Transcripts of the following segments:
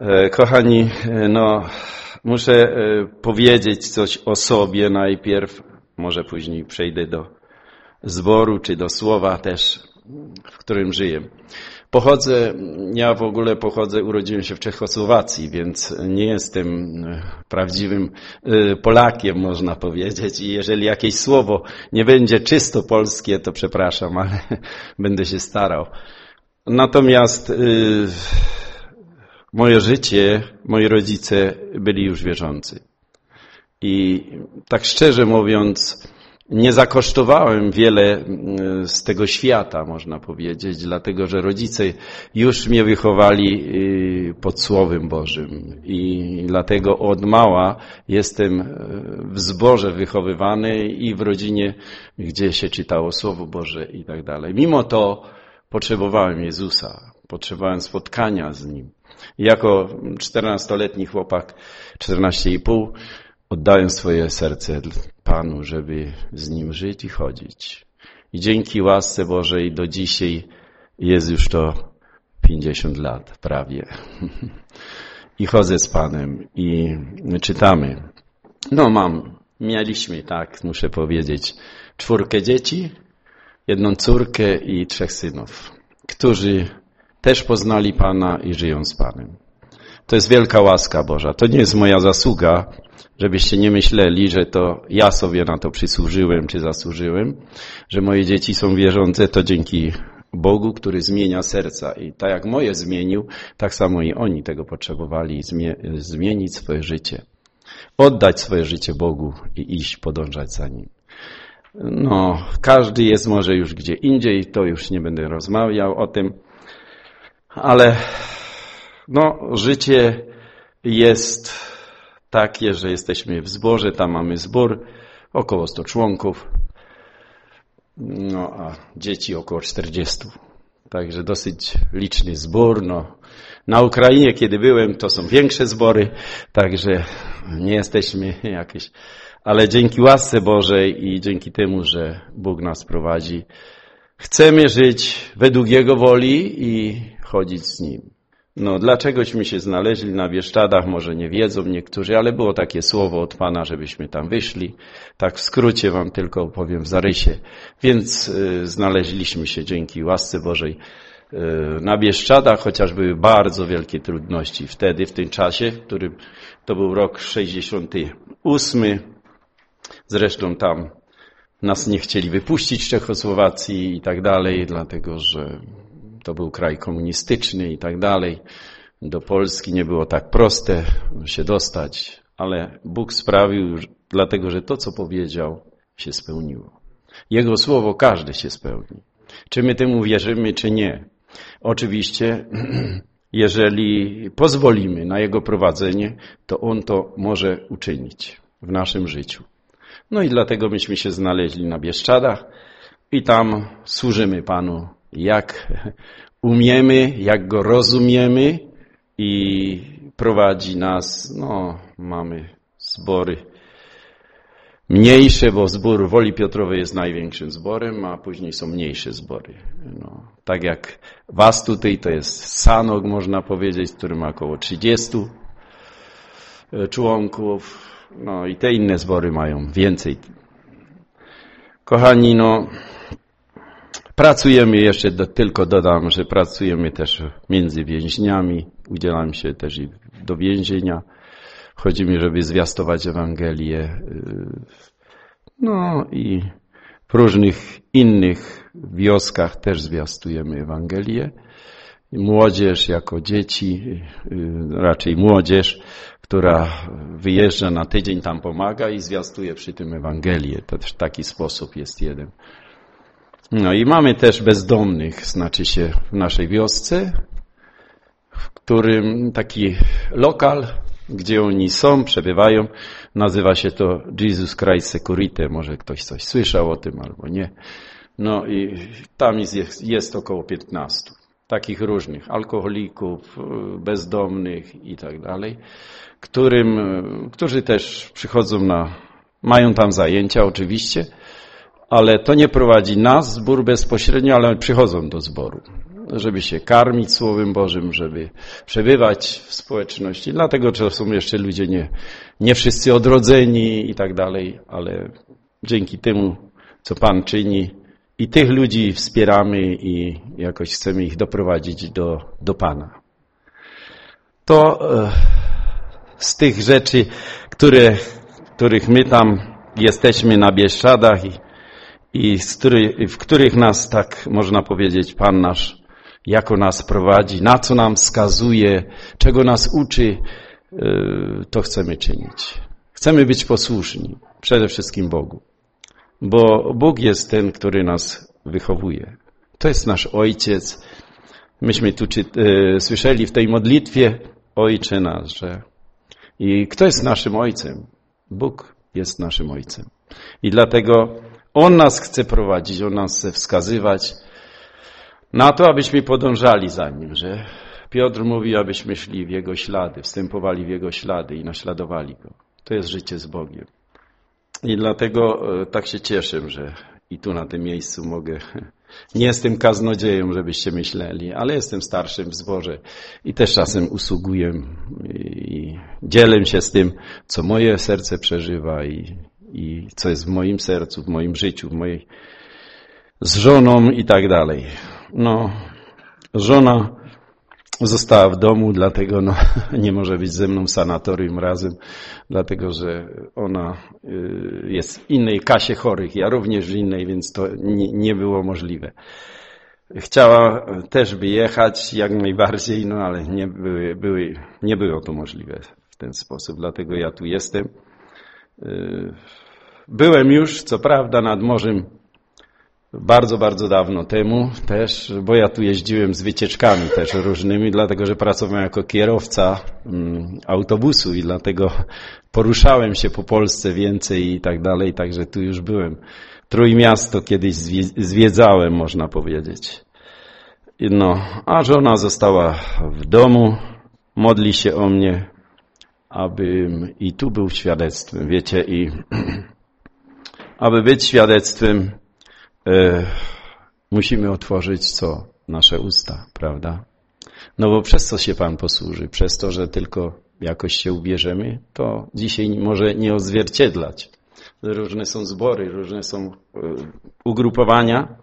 E, kochani, e, no, muszę e, powiedzieć coś o sobie najpierw, może później przejdę do zboru czy do słowa też, w którym żyję. Pochodzę, ja w ogóle pochodzę, urodziłem się w Czechosłowacji, więc nie jestem prawdziwym Polakiem, można powiedzieć. I jeżeli jakieś słowo nie będzie czysto polskie, to przepraszam, ale będę się starał. Natomiast moje życie, moi rodzice byli już wierzący. I tak szczerze mówiąc, nie zakosztowałem wiele mm, z tego świata, można powiedzieć, dlatego że rodzice już mnie wychowali y, pod Słowem Bożym i dlatego od mała jestem y, w zborze wychowywany i w rodzinie, gdzie się czytało Słowo Boże i tak dalej. Mimo to potrzebowałem Jezusa, potrzebowałem spotkania z Nim. Jako czternastoletni chłopak, 14,5, oddałem swoje serce Panu, żeby z Nim żyć i chodzić. I dzięki łasce Bożej do dzisiaj jest już to 50 lat prawie. I chodzę z Panem i czytamy. No mam, mieliśmy, tak muszę powiedzieć, czwórkę dzieci, jedną córkę i trzech synów, którzy też poznali Pana i żyją z Panem. To jest wielka łaska Boża. To nie jest moja zasługa, żebyście nie myśleli, że to ja sobie na to przysłużyłem czy zasłużyłem, że moje dzieci są wierzące, to dzięki Bogu, który zmienia serca. I tak jak moje zmienił, tak samo i oni tego potrzebowali zmienić swoje życie. Oddać swoje życie Bogu i iść, podążać za Nim. No, każdy jest może już gdzie indziej, to już nie będę rozmawiał o tym ale no, życie jest takie, że jesteśmy w zborze, tam mamy zbór, około 100 członków, no a dzieci około 40. Także dosyć liczny zbór. No. Na Ukrainie, kiedy byłem, to są większe zbory, także nie jesteśmy jakieś, ale dzięki łasce Bożej i dzięki temu, że Bóg nas prowadzi, chcemy żyć według Jego woli i chodzić z Nim. No, dlaczegośmy się znaleźli na Bieszczadach, może nie wiedzą niektórzy, ale było takie słowo od Pana, żebyśmy tam wyszli. Tak w skrócie Wam tylko opowiem w zarysie. Więc y, znaleźliśmy się dzięki łasce Bożej y, na Bieszczadach, chociaż były bardzo wielkie trudności wtedy, w tym czasie, w którym to był rok 68. Zresztą tam nas nie chcieli wypuścić z Czechosłowacji i tak dalej, dlatego że to był kraj komunistyczny i tak dalej. Do Polski nie było tak proste się dostać, ale Bóg sprawił, dlatego że to, co powiedział, się spełniło. Jego słowo każde się spełni. Czy my temu wierzymy, czy nie? Oczywiście, jeżeli pozwolimy na Jego prowadzenie, to On to może uczynić w naszym życiu. No i dlatego myśmy się znaleźli na Bieszczadach i tam służymy Panu jak umiemy, jak go rozumiemy i prowadzi nas, no mamy zbory mniejsze, bo zbór Woli Piotrowej jest największym zborem, a później są mniejsze zbory. No, tak jak was tutaj, to jest Sanok, można powiedzieć, który ma około 30 e, członków, no i te inne zbory mają więcej. Kochani, no Pracujemy jeszcze, do, tylko dodam, że pracujemy też między więźniami, udzielam się też i do więzienia. Chodzimy, żeby zwiastować Ewangelię. Y, no i w różnych innych wioskach też zwiastujemy Ewangelię. Młodzież jako dzieci, y, raczej młodzież, która wyjeżdża na tydzień, tam pomaga i zwiastuje przy tym Ewangelię. To też taki sposób jest jeden. No i mamy też bezdomnych, znaczy się w naszej wiosce, w którym taki lokal, gdzie oni są, przebywają, nazywa się to Jesus Christ Security. Może ktoś coś słyszał o tym albo nie. No i tam jest, jest około 15 takich różnych alkoholików, bezdomnych i tak dalej, którym, którzy też przychodzą na, mają tam zajęcia oczywiście, ale to nie prowadzi nas, zbór bezpośrednio, ale przychodzą do zboru. żeby się karmić Słowem Bożym, żeby przebywać w społeczności. Dlatego, że są jeszcze ludzie nie, nie wszyscy odrodzeni i tak dalej, ale dzięki temu, co Pan czyni, i tych ludzi wspieramy i jakoś chcemy ich doprowadzić do, do Pana. To e, z tych rzeczy, które, których my tam jesteśmy na Bieszczadach i, i który, w których nas, tak można powiedzieć, Pan nasz jako nas prowadzi, na co nam wskazuje, czego nas uczy, e, to chcemy czynić. Chcemy być posłuszni, przede wszystkim Bogu, bo Bóg jest ten, który nas wychowuje. To jest nasz Ojciec. Myśmy tu czy, e, słyszeli w tej modlitwie Ojcze nasz, że i kto jest naszym Ojcem? Bóg jest naszym Ojcem. I dlatego On nas chce prowadzić, On nas chce wskazywać na to, abyśmy podążali za Nim, że Piotr mówi, abyśmy szli w Jego ślady, wstępowali w Jego ślady i naśladowali Go. To jest życie z Bogiem. I dlatego e, tak się cieszę, że i tu na tym miejscu mogę. Nie jestem kaznodzieją, żebyście myśleli, ale jestem starszym w zborze i też czasem usługuję i dzielę się z tym, co moje serce przeżywa i, i co jest w moim sercu, w moim życiu, w mojej z żoną i tak dalej. No, żona została w domu, dlatego no, nie może być ze mną w sanatorium razem, dlatego że ona y, jest w innej kasie chorych, ja również w innej, więc to nie, nie było możliwe. Chciała też by jechać jak najbardziej, no ale nie, były, były, nie było to możliwe w ten sposób, dlatego ja tu jestem. Y, byłem już, co prawda, nad morzem bardzo, bardzo dawno temu też, bo ja tu jeździłem z wycieczkami też różnymi, dlatego że pracowałem jako kierowca mm, autobusu i dlatego poruszałem się po Polsce więcej i tak dalej, także tu już byłem. Trójmiasto kiedyś zwiedzałem, można powiedzieć. No, a żona została w domu, modli się o mnie, abym i tu był świadectwem, wiecie, i aby być świadectwem, E, musimy otworzyć co? Nasze usta, prawda? No bo przez co się Pan posłuży? Przez to, że tylko jakoś się ubierzemy? To dzisiaj może nie odzwierciedlać. Różne są zbory, różne są e, ugrupowania,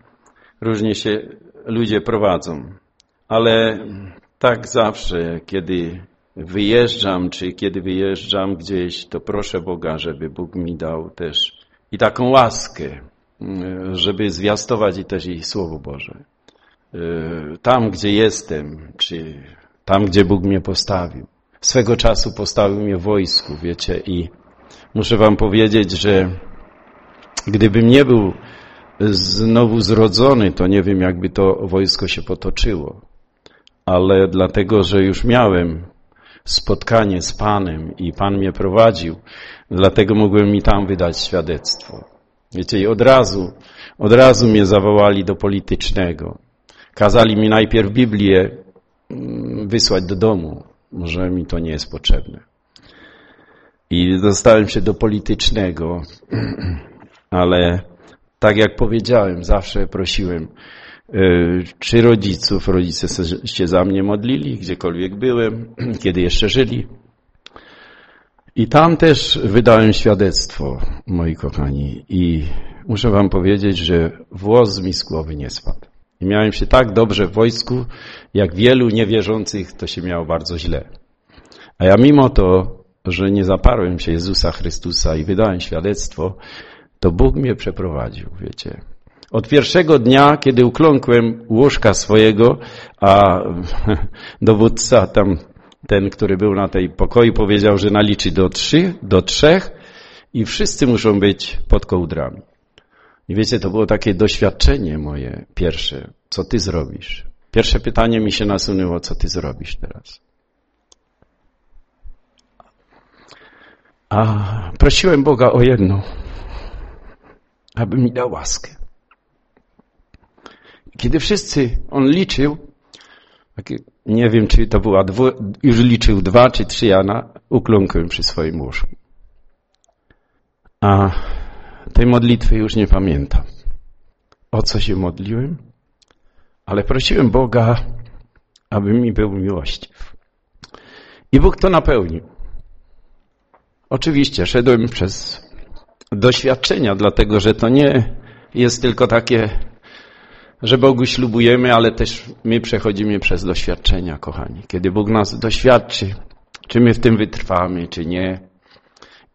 różnie się ludzie prowadzą. Ale tak zawsze, kiedy wyjeżdżam, czy kiedy wyjeżdżam gdzieś, to proszę Boga, żeby Bóg mi dał też i taką łaskę, żeby zwiastować i też i Słowo Boże. E, tam, gdzie jestem, czy tam, gdzie Bóg mnie postawił. Swego czasu postawił mnie w wojsku, wiecie, i muszę wam powiedzieć, że gdybym nie był znowu zrodzony, to nie wiem, jakby to wojsko się potoczyło. Ale dlatego, że już miałem spotkanie z Panem i Pan mnie prowadził, dlatego mogłem mi tam wydać świadectwo. Wiecie, i od razu, od razu mnie zawołali do politycznego. Kazali mi najpierw Biblię mm, wysłać do domu. Może mi to nie jest potrzebne. I dostałem się do politycznego, ale tak jak powiedziałem, zawsze prosiłem, czy rodziców, rodzice się za mnie modlili, gdziekolwiek byłem, kiedy jeszcze żyli. I tam też wydałem świadectwo, moi kochani, i muszę wam powiedzieć, że włos mi z głowy nie spadł. I miałem się tak dobrze w wojsku, jak wielu niewierzących to się miało bardzo źle. A ja mimo to, że nie zaparłem się Jezusa Chrystusa i wydałem świadectwo, to Bóg mnie przeprowadził, wiecie. Od pierwszego dnia, kiedy ukląkłem łóżka swojego, a dowódca tam ten, który był na tej pokoju, powiedział, że naliczy do trzy, do trzech i wszyscy muszą być pod kołdrami. I wiecie, to było takie doświadczenie moje pierwsze. Co ty zrobisz? Pierwsze pytanie mi się nasunęło, co ty zrobisz teraz? A prosiłem Boga o jedno, aby mi dał łaskę. Kiedy wszyscy, on liczył, nie wiem, czy to była, dwu, już liczył dwa czy trzy, ja na, ukląkłem przy swoim łóżku. A tej modlitwy już nie pamiętam. O co się modliłem? ale prosiłem Boga, aby mi był miłościw. I Bóg to napełnił. Oczywiście szedłem przez doświadczenia, dlatego że to nie jest tylko takie, że Bogu ślubujemy, ale też my przechodzimy przez doświadczenia, kochani. Kiedy Bóg nas doświadczy, czy my w tym wytrwamy, czy nie.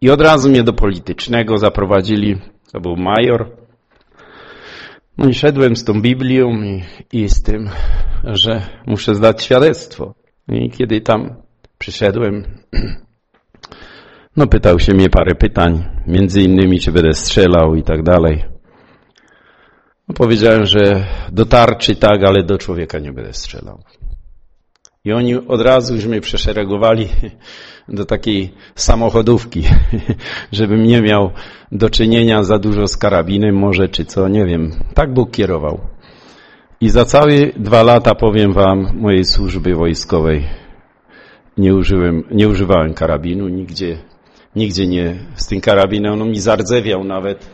I od razu mnie do politycznego zaprowadzili, to był major. No i szedłem z tą Biblią i, i z tym, że muszę zdać świadectwo. I kiedy tam przyszedłem, no pytał się mnie parę pytań, między innymi czy będę strzelał i tak dalej. No powiedziałem, że do tak, ale do człowieka nie będę strzelał. I oni od razu już mnie przeszeregowali do takiej samochodówki, żebym nie miał do czynienia za dużo z karabinem może, czy co, nie wiem. Tak Bóg kierował. I za całe dwa lata, powiem wam, mojej służby wojskowej nie użyłem, nie używałem karabinu, nigdzie, nigdzie nie, z tym karabinem, on mi zardzewiał nawet,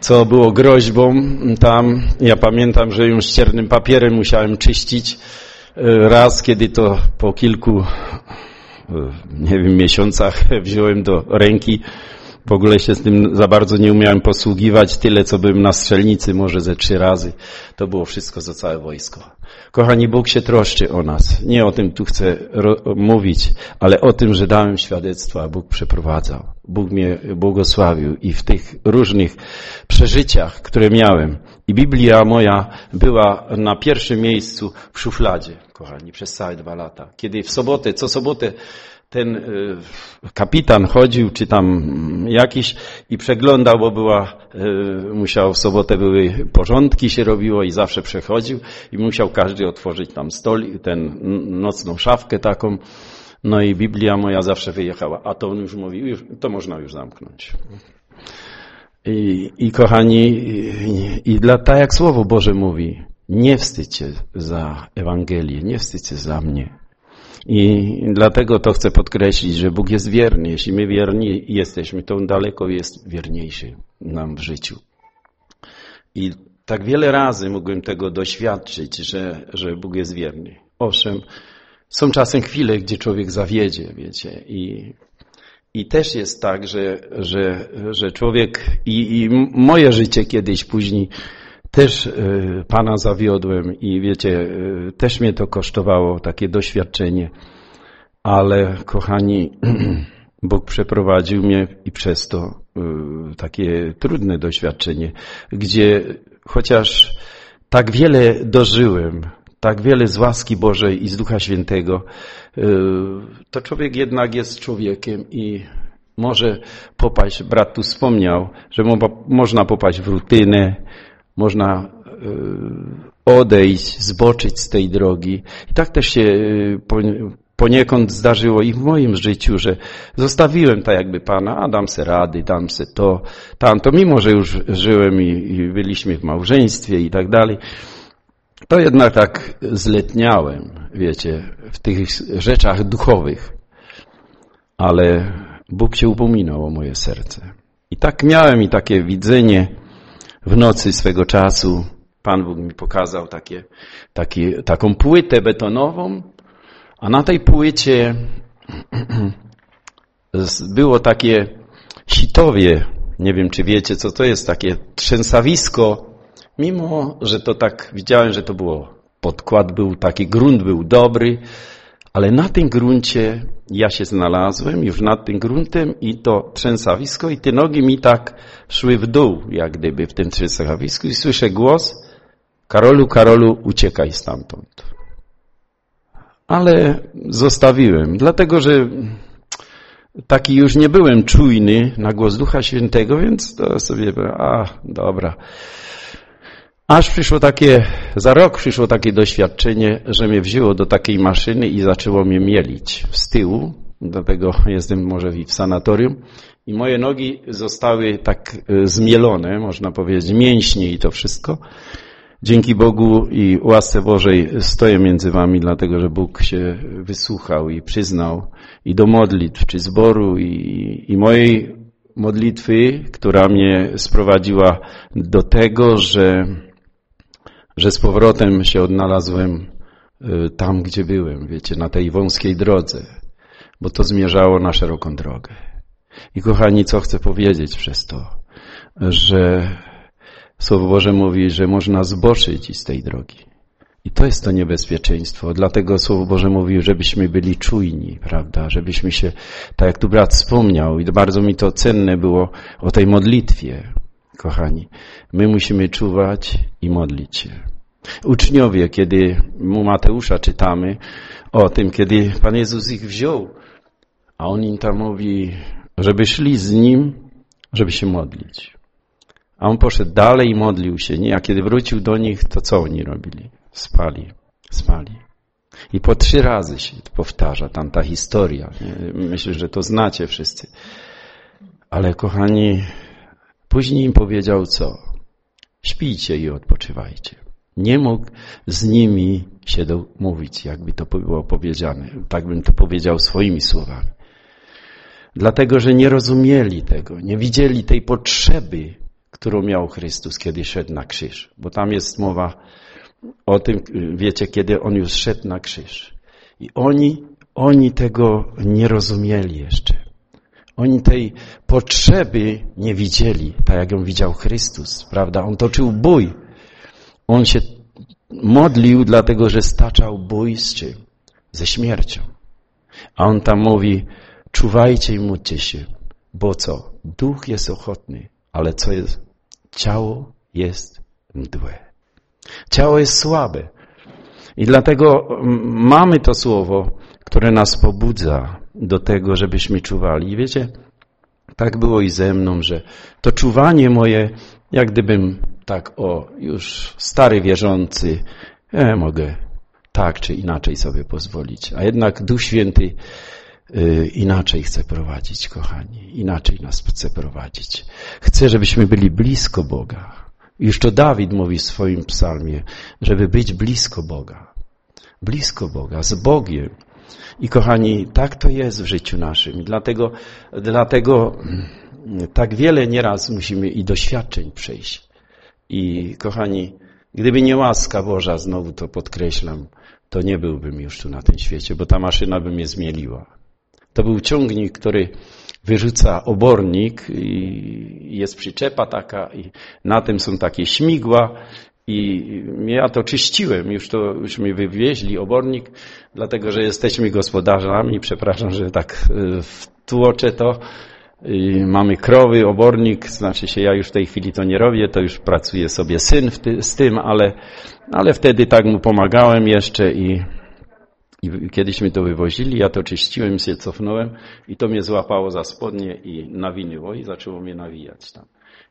co było groźbą tam. Ja pamiętam, że ją ściernym papierem musiałem czyścić, raz, kiedy to po kilku, nie wiem, miesiącach wziąłem do ręki, w ogóle się z tym za bardzo nie umiałem posługiwać, tyle co byłem na strzelnicy, może ze trzy razy. To było wszystko za całe wojsko. Kochani, Bóg się troszczy o nas. Nie o tym tu chcę mówić, ale o tym, że dałem świadectwo, a Bóg przeprowadzał. Bóg mnie błogosławił i w tych różnych przeżyciach, które miałem. I Biblia moja była na pierwszym miejscu w szufladzie, kochani, przez całe dwa lata. Kiedy w sobotę, co sobotę ten y, kapitan chodził, czy tam jakiś i przeglądał, bo była, y, musiał w sobotę były porządki się robiło i zawsze przechodził i musiał każdy otworzyć tam stolik, ten nocną szafkę taką. No i Biblia moja zawsze wyjechała, a to on już mówił, to można już zamknąć. I, i kochani, i, i dla, tak jak Słowo Boże mówi, nie wstydźcie za Ewangelię, nie wstydźcie za mnie. I dlatego to chcę podkreślić, że Bóg jest wierny. Jeśli my wierni jesteśmy, to On daleko jest wierniejszy nam w życiu. I tak wiele razy mogłem tego doświadczyć, że, że Bóg jest wierny. Owszem, są czasem chwile, gdzie człowiek zawiedzie, wiecie, i, i też jest tak, że, że, że człowiek i, i moje życie kiedyś później też e, Pana zawiodłem i wiecie, e, też mnie to kosztowało, takie doświadczenie. Ale kochani, Bóg przeprowadził mnie i przez to e, takie trudne doświadczenie, gdzie chociaż tak wiele dożyłem, tak wiele z łaski Bożej i z Ducha Świętego, to człowiek jednak jest człowiekiem i może popaść, brat tu wspomniał, że można popaść w rutynę, można e, odejść, zboczyć z tej drogi. I tak też się e, poniekąd zdarzyło i w moim życiu, że zostawiłem tak jakby Pana, a dam se rady, dam se to, tamto, mimo że już żyłem i, i byliśmy w małżeństwie i tak dalej. To jednak tak zletniałem, wiecie, w tych rzeczach duchowych. Ale Bóg się upominał o moje serce. I tak miałem i takie widzenie, w nocy swego czasu. Pan Bóg mi pokazał takie, taką płytę betonową, a na tej płycie było takie sitowie, nie wiem czy wiecie co to jest, takie trzęsawisko, mimo że to tak widziałem, że to było, podkład był taki, grunt był dobry, ale na tym gruncie ja się znalazłem, już nad tym gruntem i to trzęsawisko i te nogi mi tak szły w dół, jak gdyby w tym trzęsawisku i słyszę głos Karolu, Karolu, uciekaj stamtąd. Ale zostawiłem, dlatego że taki już nie byłem czujny na głos Ducha Świętego, więc to sobie, a dobra. Aż przyszło takie, za rok przyszło takie doświadczenie, że mnie wzięło do takiej maszyny i zaczęło mnie mielić z tyłu, dlatego jestem może w sanatorium i moje nogi zostały tak e, zmielone, można powiedzieć, mięśnie i to wszystko. Dzięki Bogu i łasce Bożej stoję między wami, dlatego że Bóg się wysłuchał i przyznał i do modlitw, czy zboru i, i mojej modlitwy, która mnie sprowadziła do tego, że że z powrotem się odnalazłem y, tam, gdzie byłem, wiecie, na tej wąskiej drodze, bo to zmierzało na szeroką drogę. I kochani, co chcę powiedzieć przez to, że Słowo Boże mówi, że można zboczyć z tej drogi. I to jest to niebezpieczeństwo. Dlatego Słowo Boże mówi, żebyśmy byli czujni, prawda? Żebyśmy się, tak jak tu brat wspomniał, i bardzo mi to cenne było o tej modlitwie, kochani. My musimy czuwać i modlić się. Uczniowie, kiedy mu Mateusza czytamy o tym, kiedy Pan Jezus ich wziął, a on im tam mówi, żeby szli z Nim, żeby się modlić. A on poszedł dalej i modlił się. Nie, a kiedy wrócił do nich, to co oni robili? Spali, spali. I po trzy razy się powtarza tam ta historia. Myślę, że to znacie wszyscy. Ale kochani, później im powiedział co? Śpijcie i odpoczywajcie. Nie mógł z nimi się domówić, jakby to było powiedziane. Tak bym to powiedział swoimi słowami. Dlatego, że nie rozumieli tego, nie widzieli tej potrzeby, którą miał Chrystus, kiedy szedł na krzyż. Bo tam jest mowa o tym, wiecie, kiedy On już szedł na krzyż. I oni, oni tego nie rozumieli jeszcze. Oni tej potrzeby nie widzieli, tak jak ją widział Chrystus, prawda? On toczył bój. On się modlił, dlatego że staczał bój z czym? Ze śmiercią. A on tam mówi, czuwajcie i módlcie się, bo co? Duch jest ochotny, ale co jest? Ciało jest mdłe. Ciało jest słabe. I dlatego mamy to słowo, które nas pobudza do tego, żebyśmy czuwali. I wiecie, tak było i ze mną, że to czuwanie moje, jak gdybym tak o, już stary wierzący, ja mogę tak czy inaczej sobie pozwolić. A jednak Duch Święty y, inaczej chce prowadzić, kochani. Inaczej nas chce prowadzić. Chce, żebyśmy byli blisko Boga. Już to Dawid mówi w swoim psalmie, żeby być blisko Boga. Blisko Boga, z Bogiem. I kochani, tak to jest w życiu naszym. Dlatego, dlatego tak wiele nieraz musimy i doświadczeń przejść. I kochani, gdyby nie łaska Boża, znowu to podkreślam, to nie byłbym już tu na tym świecie, bo ta maszyna by mnie zmieliła. To był ciągnik, który wyrzuca obornik i jest przyczepa taka i na tym są takie śmigła i ja to czyściłem, już to już mi wywieźli obornik, dlatego że jesteśmy gospodarzami, przepraszam, że tak e, wtłoczę to. I mamy krowy, obornik, znaczy się ja już w tej chwili to nie robię, to już pracuje sobie syn ty, z tym, ale, ale wtedy tak mu pomagałem jeszcze i, i to wywozili, ja to czyściłem, się cofnąłem i to mnie złapało za spodnie i nawinęło i zaczęło mnie nawijać tam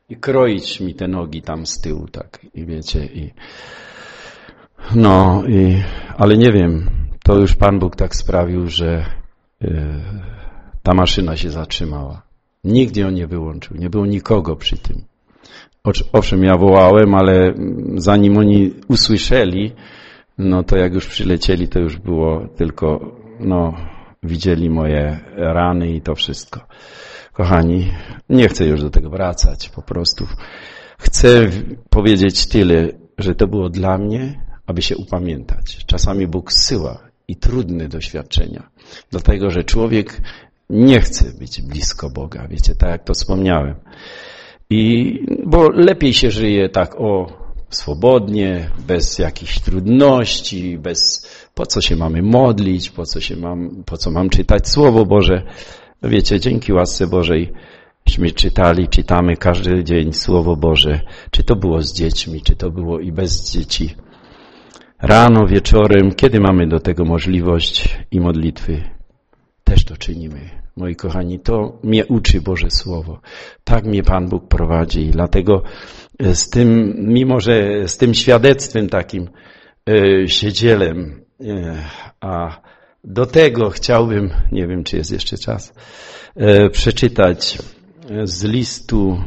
i kroić mi te nogi tam z tyłu, tak, i wiecie, i no, i, ale nie wiem, to już Pan Bóg tak sprawił, że y, ta maszyna się zatrzymała. Nigdy ją nie wyłączył, nie było nikogo przy tym. Owszem, ja wołałem, ale zanim oni usłyszeli, no to jak już przylecieli, to już było tylko, no, widzieli moje rany i to wszystko. Kochani, nie chcę już do tego wracać, po prostu chcę powiedzieć tyle, że to było dla mnie, aby się upamiętać. Czasami Bóg syła i trudne doświadczenia, dlatego że człowiek nie chce być blisko Boga, wiecie, tak jak to wspomniałem. I, bo lepiej się żyje tak o swobodnie, bez jakichś trudności, bez po co się mamy modlić, po co się mam, po co mam czytać Słowo Boże. Wiecie, dzięki łasce Bożej myśmy czytali, czytamy każdy dzień Słowo Boże. Czy to było z dziećmi, czy to było i bez dzieci. Rano, wieczorem, kiedy mamy do tego możliwość i modlitwy, też to czynimy. Moi kochani, to mnie uczy Boże Słowo. Tak mnie Pan Bóg prowadzi dlatego e, z tym, mimo że z tym świadectwem takim yy, się dzielę, yy, a do tego chciałbym, nie wiem czy jest jeszcze czas, yy, przeczytać z listu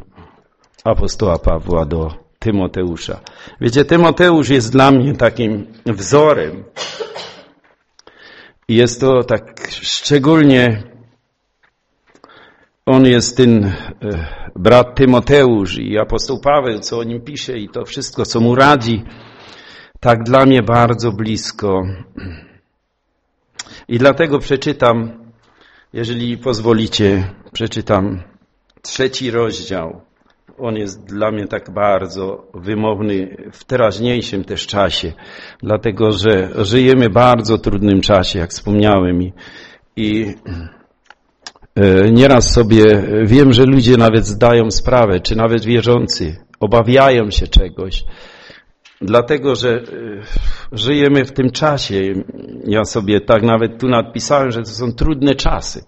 apostoła Pawła do Tymoteusza. Wiecie, Tymoteusz jest dla mnie takim wzorem. Jest to tak szczególnie on jest ten e, brat Tymoteusz i apostoł Paweł, co o nim pisze i to wszystko, co mu radzi. tak dla mnie bardzo blisko. I dlatego przeczytam, jeżeli pozwolicie, przeczytam trzeci rozdział. On jest dla mnie tak bardzo wymowny w teraźniejszym też czasie, dlatego że żyjemy bardzo trudnym czasie, jak wspomniałem. I, i e, nieraz sobie wiem, że ludzie nawet zdają sprawę, czy nawet wierzący, obawiają się czegoś. Dlatego, że e, żyjemy w tym czasie. Ja sobie tak nawet tu nadpisałem, że to są trudne czasy.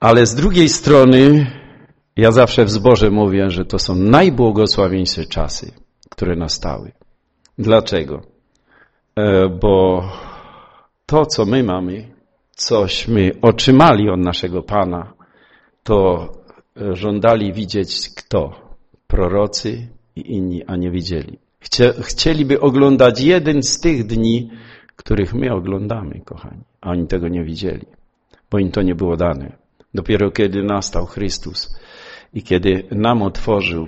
Ale z drugiej strony, ja zawsze w zborze mówię, że to są najbłogosławieńsze czasy, które nastały. Dlaczego? E, bo to, co my mamy, cośmy otrzymali od naszego Pana, to żądali widzieć kto? Prorocy i inni, a nie widzieli. Chcieliby oglądać jeden z tych dni, których my oglądamy, kochani, a oni tego nie widzieli, bo im to nie było dane. Dopiero kiedy nastał Chrystus i kiedy nam otworzył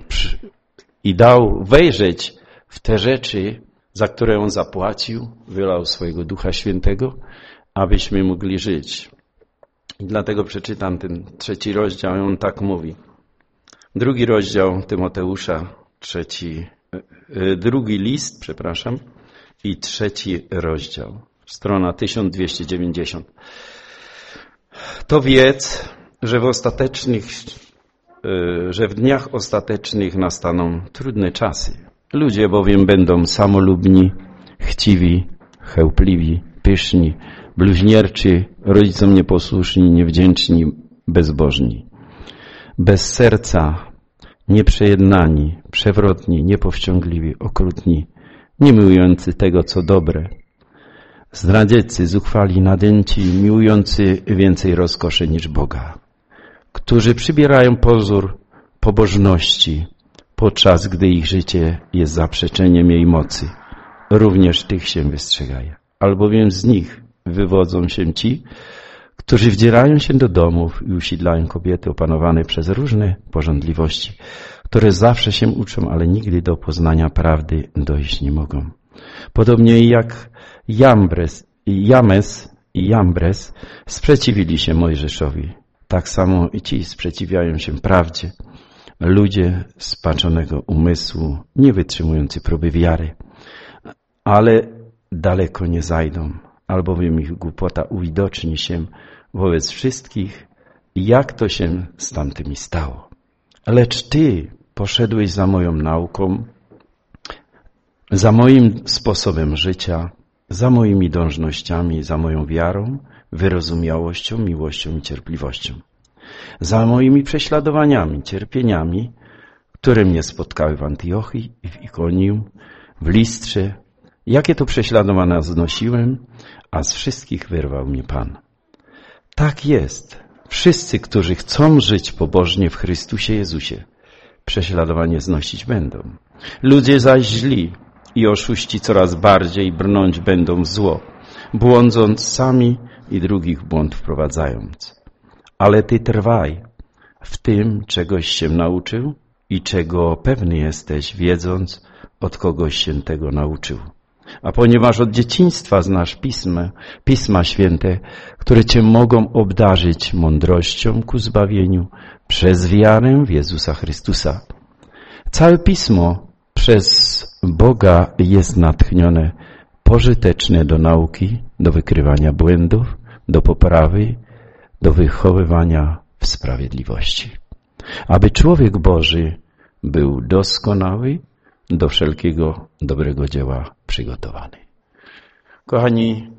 i dał wejrzeć w te rzeczy, za które On zapłacił, wylał swojego Ducha Świętego, abyśmy mogli żyć. I dlatego przeczytam ten trzeci rozdział i on tak mówi. Drugi rozdział Tymoteusza, trzeci, e, e, drugi list, przepraszam, i trzeci rozdział, strona 1290. To wiedz, że w ostatecznych, e, że w dniach ostatecznych nastaną trudne czasy. Ludzie bowiem będą samolubni, chciwi, chełpliwi, pyszni, bluźnierczy, rodzicom nieposłuszni, niewdzięczni, bezbożni. Bez serca, nieprzejednani, przewrotni, niepowściągliwi, okrutni, nie miłujący tego, co dobre, zdradzieccy, zuchwali, nadęci, miłujący więcej rozkoszy niż Boga, którzy przybierają pozór pobożności, podczas gdy ich życie jest zaprzeczeniem jej mocy. Również tych się wystrzegaj, albowiem z nich wywodzą się ci, którzy wdzierają się do domów i usidlają kobiety opanowane przez różne porządliwości, które zawsze się uczą, ale nigdy do poznania prawdy dojść nie mogą. Podobnie jak Jambres, James i Jambres sprzeciwili się Mojżeszowi, tak samo i ci sprzeciwiają się prawdzie. Ludzie spaczonego umysłu, nie wytrzymujący próby wiary, ale daleko nie zajdą, albowiem ich głupota uwidoczni się wobec wszystkich, jak to się z tamtymi stało. Lecz Ty poszedłeś za moją nauką, za moim sposobem życia, za moimi dążnościami, za moją wiarą, wyrozumiałością, miłością i cierpliwością, za moimi prześladowaniami, cierpieniami, które mnie spotkały w Antiochii, w Ikonium, w Listrze, jakie to prześladowania znosiłem, a z wszystkich wyrwał mnie Pan. Tak jest. Wszyscy, którzy chcą żyć pobożnie w Chrystusie Jezusie, prześladowanie znosić będą. Ludzie zaś źli i oszuści coraz bardziej brnąć będą w zło, błądząc sami i drugich błąd wprowadzając. Ale ty trwaj w tym, czegoś się nauczył i czego pewny jesteś, wiedząc, od kogoś się tego nauczył. A ponieważ od dzieciństwa znasz pisma, pisma święte, które cię mogą obdarzyć mądrością ku zbawieniu przez wiarę w Jezusa Chrystusa. Całe pismo przez Boga jest natchnione, pożyteczne do nauki, do wykrywania błędów, do poprawy, do wychowywania w sprawiedliwości. Aby człowiek Boży był doskonały, do wszelkiego dobrego dzieła przygotowany. Kochani,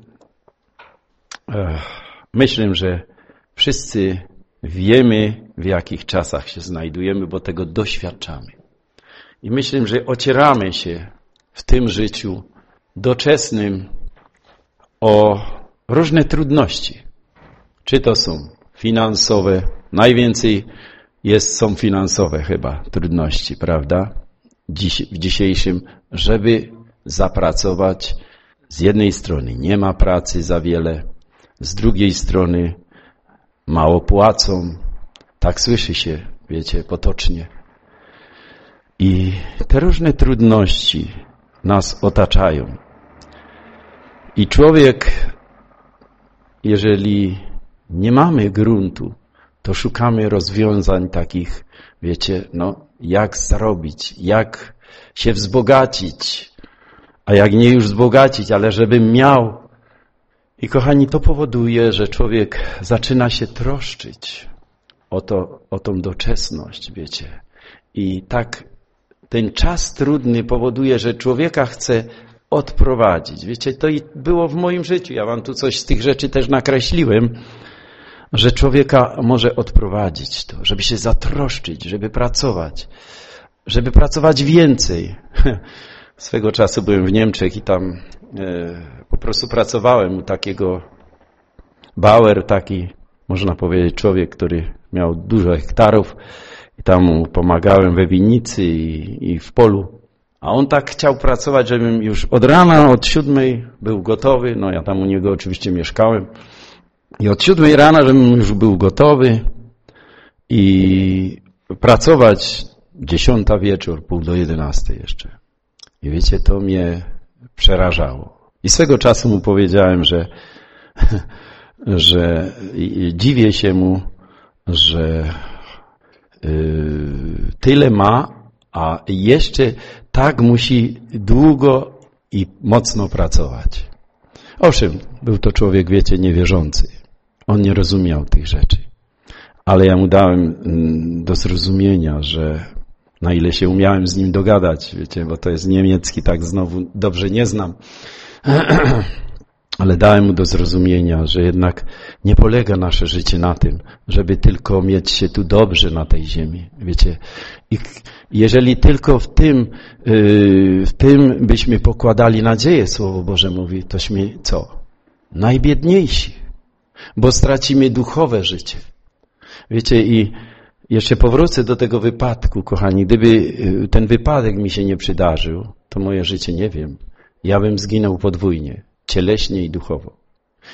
myślę, że wszyscy wiemy, w jakich czasach się znajdujemy, bo tego doświadczamy. I myślę, że ocieramy się w tym życiu doczesnym o różne trudności. Czy to są finansowe, najwięcej jest, są finansowe chyba trudności, prawda? Dziś, w dzisiejszym, żeby zapracować, z jednej strony nie ma pracy za wiele, z drugiej strony mało płacą. Tak słyszy się, wiecie, potocznie. I te różne trudności nas otaczają. I człowiek, jeżeli nie mamy gruntu, to szukamy rozwiązań takich, wiecie, no, jak zarobić, jak się wzbogacić, a jak nie już wzbogacić, ale żebym miał. I kochani, to powoduje, że człowiek zaczyna się troszczyć o, to, o tą doczesność, wiecie. I tak ten czas trudny powoduje, że człowieka chce odprowadzić. Wiecie, to i było w moim życiu. Ja wam tu coś z tych rzeczy też nakreśliłem, że człowieka może odprowadzić to, żeby się zatroszczyć, żeby pracować, żeby pracować więcej. Swego czasu byłem w Niemczech i tam e, po prostu pracowałem u takiego Bauer, taki, można powiedzieć, człowiek, który miał dużo hektarów i tam mu pomagałem we winnicy i, i w polu. A on tak chciał pracować, żebym już od rana, od siódmej był gotowy. No ja tam u niego oczywiście mieszkałem. I od siódmej rana, żebym już był gotowy i pracować dziesiąta wieczór, pół do jedenastej jeszcze. I wiecie, to mnie przerażało. I swego czasu mu powiedziałem, że, że dziwię się mu, że yy, tyle ma, a jeszcze tak musi długo i mocno pracować. Owszem, był to człowiek, wiecie, niewierzący. On nie rozumiał tych rzeczy. Ale ja mu dałem mm, do zrozumienia, że na ile się umiałem z nim dogadać, wiecie, bo to jest niemiecki, tak znowu dobrze nie znam, ale dałem mu do zrozumienia, że jednak nie polega nasze życie na tym, żeby tylko mieć się tu dobrze na tej ziemi, wiecie. I jeżeli tylko w tym, yy, w tym byśmy pokładali nadzieję, Słowo Boże mówi, tośmy co? Najbiedniejsi, bo stracimy duchowe życie. Wiecie, i jeszcze powrócę do tego wypadku, kochani. Gdyby y, ten wypadek mi się nie przydarzył, to moje życie nie wiem. Ja bym zginął podwójnie, cieleśnie i duchowo.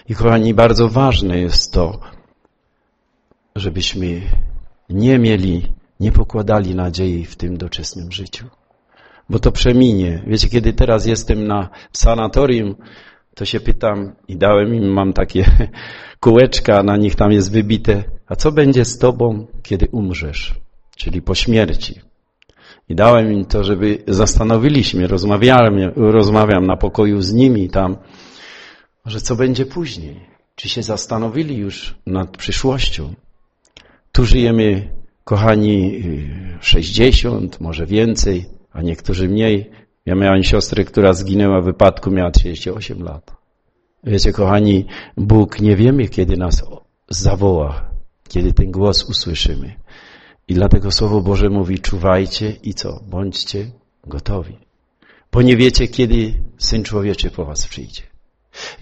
I kochani, bardzo ważne jest to, żebyśmy nie mieli, nie pokładali nadziei w tym doczesnym życiu. Bo to przeminie. Wiecie, kiedy teraz jestem na sanatorium, to się pytam i dałem im, mam takie kółeczka, na nich tam jest wybite, a co będzie z tobą, kiedy umrzesz, czyli po śmierci. I dałem im to, żeby zastanowiliśmy, rozmawiałem, rozmawiam na pokoju z nimi tam, że co będzie później. Czy się zastanowili już nad przyszłością? Tu żyjemy, kochani, 60, może więcej, a niektórzy mniej. Ja miałem siostrę, która zginęła w wypadku, miała 38 lat. Wiecie, kochani, Bóg nie wiemy, kiedy nas zawoła, kiedy ten głos usłyszymy. I dlatego Słowo Boże mówi, czuwajcie i co? Bądźcie gotowi. Bo nie wiecie, kiedy Syn Człowieczy po was przyjdzie.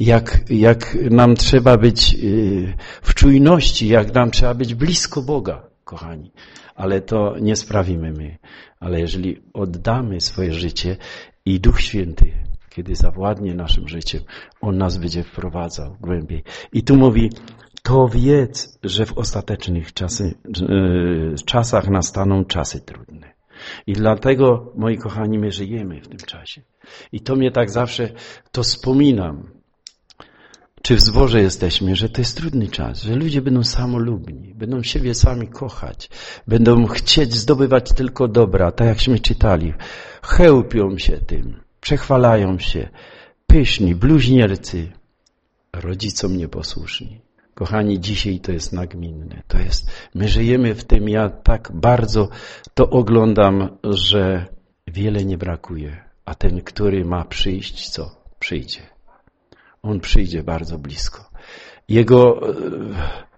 Jak, jak nam trzeba być y, w czujności, jak nam trzeba być blisko Boga, kochani. Ale to nie sprawimy my. Ale jeżeli oddamy swoje życie i Duch Święty, kiedy zawładnie naszym życiem, On nas będzie wprowadzał głębiej. I tu mówi, to wiedz, że w ostatecznych czasy, e, czasach nastaną czasy trudne. I dlatego, moi kochani, my żyjemy w tym czasie. I to mnie tak zawsze, to wspominam. Czy w zworze jesteśmy, że to jest trudny czas, że ludzie będą samolubni, będą siebie sami kochać, będą chcieć zdobywać tylko dobra, tak jakśmy czytali. Chełpią się tym, przechwalają się, pyszni, bluźniercy, rodzicom nieposłuszni. Kochani, dzisiaj to jest nagminne. To jest, my żyjemy w tym, ja tak bardzo to oglądam, że wiele nie brakuje. A ten, który ma przyjść, co? Przyjdzie. On przyjdzie bardzo blisko. Jego e,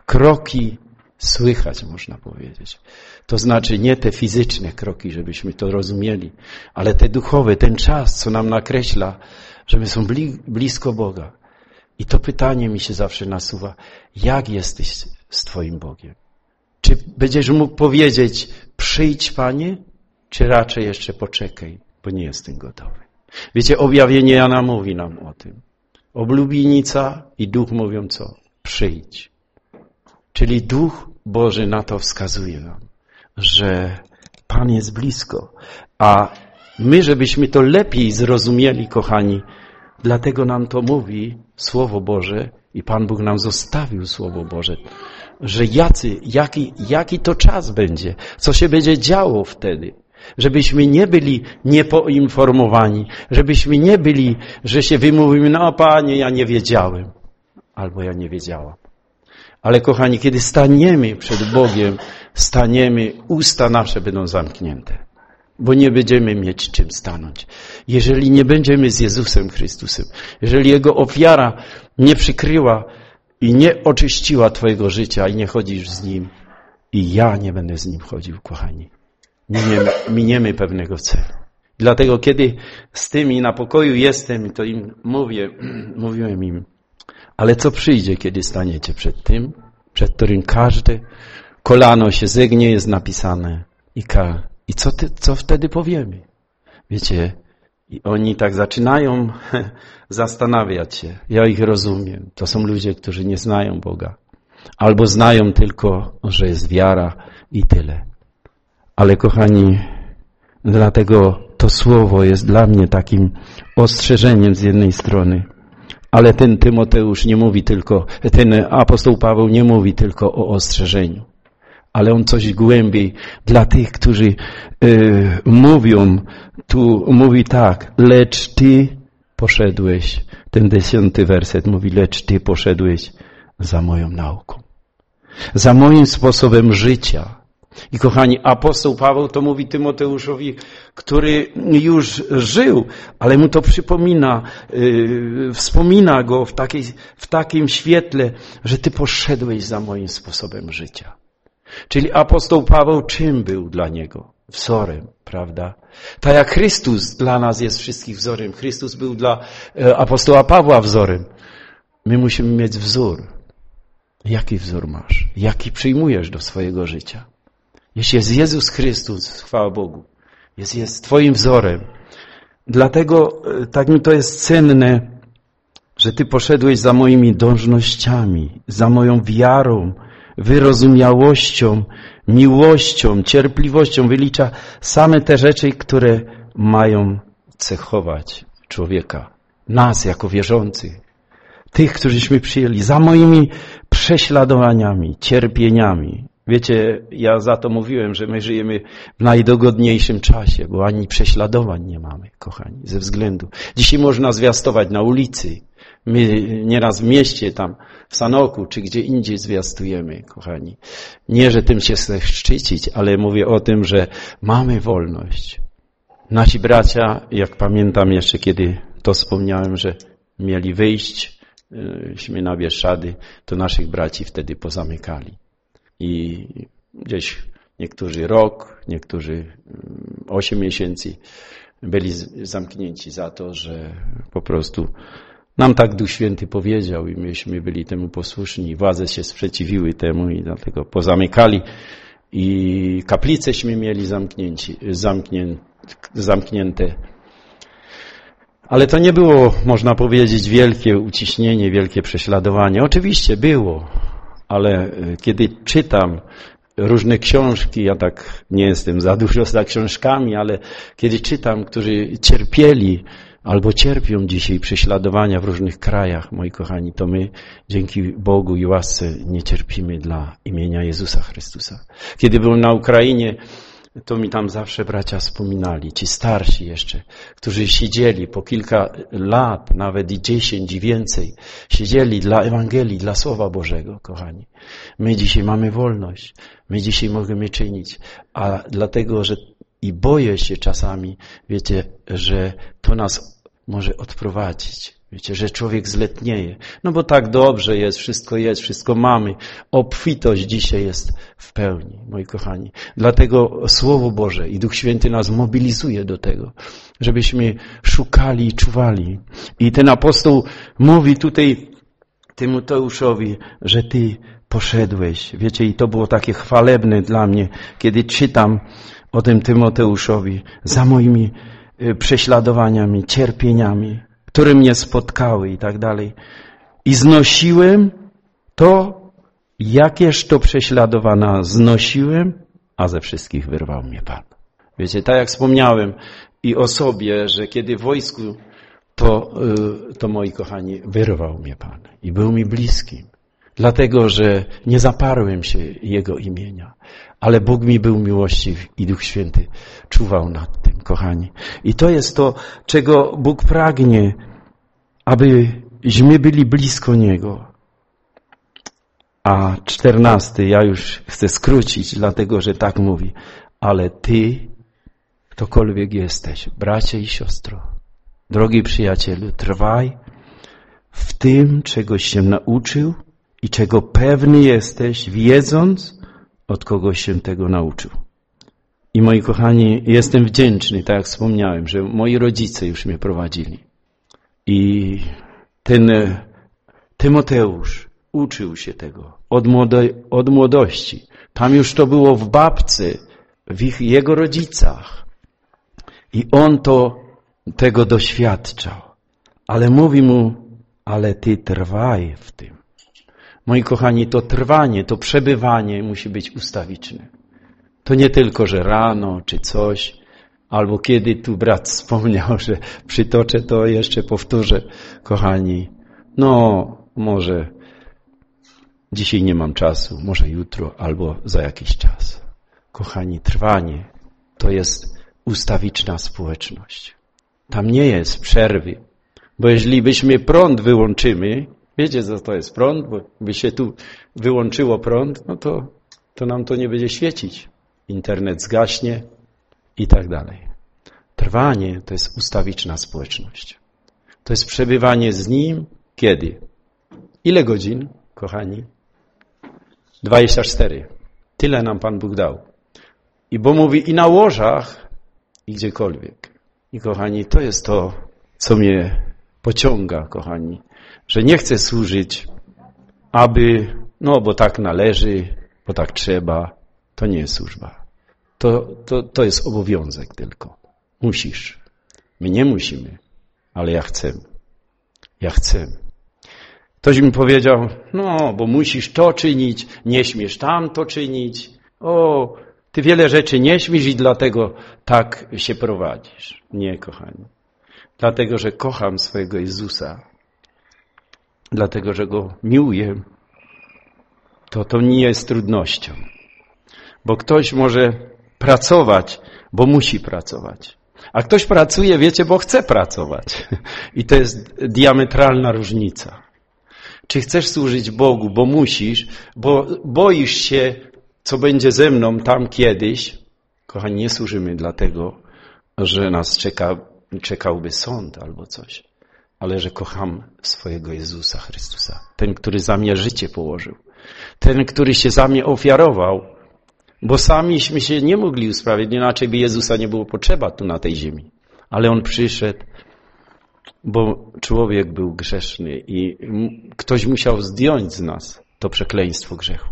kroki słychać, można powiedzieć. To znaczy nie te fizyczne kroki, żebyśmy to rozumieli, ale te duchowe, ten czas, co nam nakreśla, że my są blisko Boga. I to pytanie mi się zawsze nasuwa, jak jesteś z Twoim Bogiem? Czy będziesz mógł powiedzieć, przyjdź Panie, czy raczej jeszcze poczekaj, bo nie jestem gotowy. Wiecie, objawienie Jana mówi nam o tym. Oblubienica i Duch mówią co? Przyjdź. Czyli Duch Boży na to wskazuje nam, że Pan jest blisko. A My, żebyśmy to lepiej zrozumieli, kochani, dlatego nam to mówi Słowo Boże i Pan Bóg nam zostawił Słowo Boże, że jacy, jaki, jaki to czas będzie, co się będzie działo wtedy. Żebyśmy nie byli niepoinformowani, żebyśmy nie byli, że się wymówimy, no Panie, ja nie wiedziałem, albo ja nie wiedziałam. Ale kochani, kiedy staniemy przed Bogiem, staniemy, usta nasze będą zamknięte, bo nie będziemy mieć czym stanąć. Jeżeli nie będziemy z Jezusem Chrystusem, jeżeli Jego ofiara nie przykryła i nie oczyściła Twojego życia i nie chodzisz z Nim, i ja nie będę z Nim chodził, kochani. Miniemy, miniemy pewnego celu. Dlatego kiedy z tymi na pokoju jestem, to im mówię, mówiłem im, ale co przyjdzie, kiedy staniecie przed tym, przed którym każde kolano się zegnie, jest napisane i, ka, i co, ty, co wtedy powiemy? Wiecie, i oni tak zaczynają zastanawiać się. Ja ich rozumiem. To są ludzie, którzy nie znają Boga. Albo znają tylko, że jest wiara i tyle. Ale kochani, dlatego to słowo jest dla mnie takim ostrzeżeniem z jednej strony. Ale ten Tymoteusz nie mówi tylko, ten apostoł Paweł nie mówi tylko o ostrzeżeniu. Ale on coś głębiej dla tych, którzy y, mówią, tu mówi tak, lecz ty poszedłeś, ten dziesiąty werset mówi, lecz ty poszedłeś za moją nauką, za moim sposobem życia, i kochani, apostoł Paweł to mówi Tymoteuszowi, który już żył, ale mu to przypomina, yy, wspomina go w, takiej, w takim świetle, że ty poszedłeś za moim sposobem życia. Czyli apostoł Paweł czym był dla niego? Wzorem, prawda? Tak jak Chrystus dla nas jest wszystkich wzorem. Chrystus był dla e, apostoła Pawła wzorem. My musimy mieć wzór. Jaki wzór masz? Jaki przyjmujesz do swojego życia? Jeśli jest Jezus Chrystus, chwała Bogu, jest, jest Twoim wzorem. Dlatego e, tak mi to jest cenne, że Ty poszedłeś za moimi dążnościami, za moją wiarą, wyrozumiałością, miłością, cierpliwością. Wylicza same te rzeczy, które mają cechować człowieka, nas jako wierzących, tych, którzyśmy przyjęli, za moimi prześladowaniami, cierpieniami, Wiecie, ja za to mówiłem, że my żyjemy w najdogodniejszym czasie, bo ani prześladowań nie mamy, kochani, ze względu. Dzisiaj można zwiastować na ulicy. My nieraz w mieście tam, w Sanoku, czy gdzie indziej zwiastujemy, kochani. Nie, że tym się chcę szczycić, ale mówię o tym, że mamy wolność. Nasi bracia, jak pamiętam jeszcze, kiedy to wspomniałem, że mieli wyjść, śmy na Bieszczady, to naszych braci wtedy pozamykali i gdzieś niektórzy rok, niektórzy mm, osiem miesięcy byli zamknięci za to, że po prostu nam tak Duch Święty powiedział i myśmy byli temu posłuszni. Władze się sprzeciwiły temu i dlatego pozamykali i kapliceśmy mieli zamknięci, zamknię, zamknięte. Ale to nie było, można powiedzieć, wielkie uciśnienie, wielkie prześladowanie. Oczywiście było, ale e, kiedy czytam różne książki, ja tak nie jestem za dużo za książkami, ale kiedy czytam, którzy cierpieli albo cierpią dzisiaj prześladowania w różnych krajach, moi kochani, to my dzięki Bogu i łasce nie cierpimy dla imienia Jezusa Chrystusa. Kiedy byłem na Ukrainie, to mi tam zawsze bracia wspominali, ci starsi jeszcze, którzy siedzieli po kilka lat, nawet i dziesięć i więcej, siedzieli dla Ewangelii, dla Słowa Bożego, kochani. My dzisiaj mamy wolność, my dzisiaj możemy czynić, a dlatego, że i boję się czasami, wiecie, że to nas może odprowadzić Wiecie, że człowiek zletnieje. No bo tak dobrze jest, wszystko jest, wszystko mamy. Obfitość dzisiaj jest w pełni, moi kochani. Dlatego Słowo Boże i Duch Święty nas mobilizuje do tego, żebyśmy szukali i czuwali. I ten apostoł mówi tutaj Tymoteuszowi, że ty poszedłeś. Wiecie, i to było takie chwalebne dla mnie, kiedy czytam o tym Tymoteuszowi za moimi y, prześladowaniami, cierpieniami które mnie spotkały i tak dalej. I znosiłem to, jakież to prześladowana znosiłem, a ze wszystkich wyrwał mnie Pan. Wiecie, tak jak wspomniałem, i o sobie, że kiedy w wojsku, to, y, to moi kochani, wyrwał mnie Pan i był mi bliskim. Dlatego, że nie zaparłem się Jego imienia, ale Bóg mi był miłościw i Duch Święty czuwał nad tym, kochani. I to jest to, czego Bóg pragnie, abyśmy byli blisko Niego. A czternasty, ja już chcę skrócić, dlatego że tak mówi, ale Ty, ktokolwiek jesteś, bracie i siostro, drogi przyjacielu, trwaj w tym, czego się nauczył i czego pewny jesteś, wiedząc, od kogoś się tego nauczył. I moi kochani, jestem wdzięczny, tak jak wspomniałem, że moi rodzice już mnie prowadzili. I ten Tymoteusz uczył się tego od, od młodości. Tam już to było w babce, w ich, jego rodzicach. I on to tego doświadczał. Ale mówi mu, ale ty trwaj w tym. Moi kochani, to trwanie, to przebywanie musi być ustawiczne. To nie tylko, że rano czy coś, albo kiedy tu brat wspomniał, że przytoczę to jeszcze powtórzę, kochani. No, może dzisiaj nie mam czasu, może jutro albo za jakiś czas. Kochani, trwanie to jest ustawiczna społeczność. Tam nie jest przerwy, bo jeżeli byśmy prąd wyłączymy, wiecie co to jest prąd, bo by się tu wyłączyło prąd, no to, to nam to nie będzie świecić. Internet zgaśnie i tak dalej. Trwanie to jest ustawiczna społeczność. To jest przebywanie z Nim kiedy? Ile godzin, kochani? 24. Tyle nam Pan Bóg dał. I bo mówi i na łożach, i gdziekolwiek. I kochani, to jest to, co mnie pociąga, kochani, że nie chcę służyć, aby, no bo tak należy, bo tak trzeba. To nie jest służba. To, to, to jest obowiązek tylko. Musisz. My nie musimy, ale ja chcę. Ja chcę. Ktoś mi powiedział, no, bo musisz to czynić, nie śmiesz tamto czynić. O, ty wiele rzeczy nie śmiesz i dlatego tak się prowadzisz. Nie, kochani. Dlatego, że kocham swojego Jezusa. Dlatego, że Go miłuję. To to nie jest trudnością. Bo ktoś może pracować, bo musi pracować. A ktoś pracuje, wiecie, bo chce pracować. I to jest diametralna różnica. Czy chcesz służyć Bogu, bo musisz, bo boisz się, co będzie ze mną tam kiedyś? Kochani, nie służymy dlatego, że nas czeka, czekałby sąd albo coś, ale że kocham swojego Jezusa Chrystusa. Ten, który za mnie życie położył. Ten, który się za mnie ofiarował, bo samiśmy się nie mogli usprawiedliwić, inaczej by Jezusa nie było potrzeba tu na tej ziemi. Ale On przyszedł, bo człowiek był grzeszny i ktoś musiał zdjąć z nas to przekleństwo grzechu.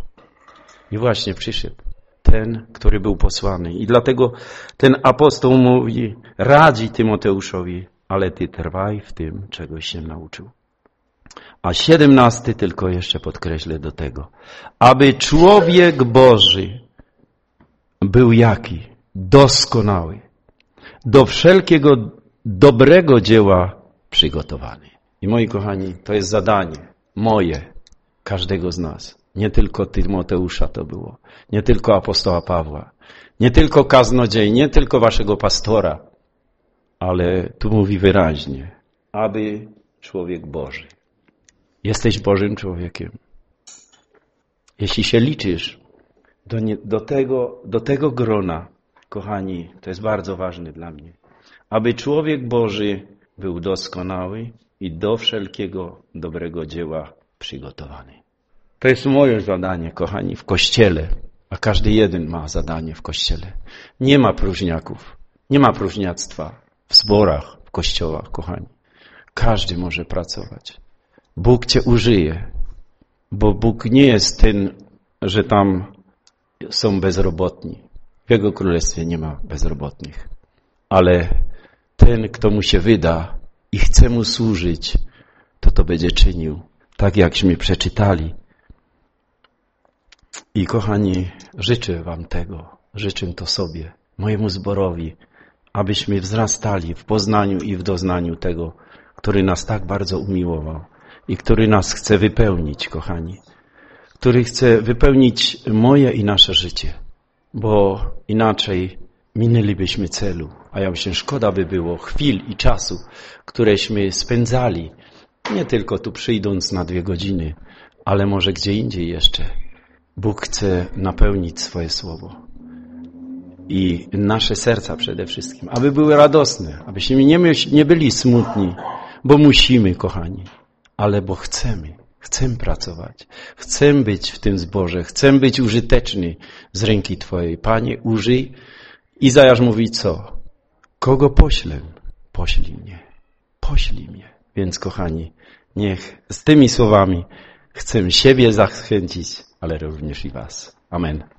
I właśnie przyszedł ten, który był posłany. I dlatego ten apostoł mówi, radzi Tymoteuszowi, ale ty trwaj w tym, czegoś się nauczył. A siedemnasty tylko jeszcze podkreślę do tego, aby człowiek Boży był jaki? Doskonały. Do wszelkiego dobrego dzieła przygotowany. I moi kochani, to jest zadanie moje, każdego z nas. Nie tylko Tymoteusza to było, nie tylko apostoła Pawła, nie tylko kaznodziei, nie tylko waszego pastora, ale tu mówi wyraźnie, aby człowiek Boży. Jesteś Bożym człowiekiem. Jeśli się liczysz do, nie, do, tego, do tego grona, kochani, to jest bardzo ważne dla mnie, aby człowiek Boży był doskonały i do wszelkiego dobrego dzieła przygotowany. To jest moje zadanie, kochani, w Kościele, a każdy jeden ma zadanie w Kościele. Nie ma próżniaków, nie ma próżniactwa w zborach, w kościołach, kochani. Każdy może pracować. Bóg Cię użyje, bo Bóg nie jest ten, że tam są bezrobotni. W Jego Królestwie nie ma bezrobotnych. Ale ten, kto mu się wyda i chce mu służyć, to to będzie czynił, tak jakśmy przeczytali. I kochani, życzę wam tego, życzę to sobie, mojemu zborowi, abyśmy wzrastali w poznaniu i w doznaniu tego, który nas tak bardzo umiłował i który nas chce wypełnić, kochani, który chce wypełnić moje i nasze życie, bo inaczej minęlibyśmy celu, a ja myślę, szkoda by było chwil i czasu, któreśmy spędzali, nie tylko tu przyjdąc na dwie godziny, ale może gdzie indziej jeszcze. Bóg chce napełnić swoje słowo i nasze serca przede wszystkim, aby były radosne, abyśmy nie, nie byli smutni, bo musimy, kochani, ale bo chcemy. Chcę pracować. Chcę być w tym zborze. Chcę być użyteczny z ręki Twojej. Panie, użyj. Izajasz mówi co? Kogo poślę? Poślij mnie. Poślij mnie. Więc kochani, niech z tymi słowami chcę siebie zachęcić, ale również i Was. Amen.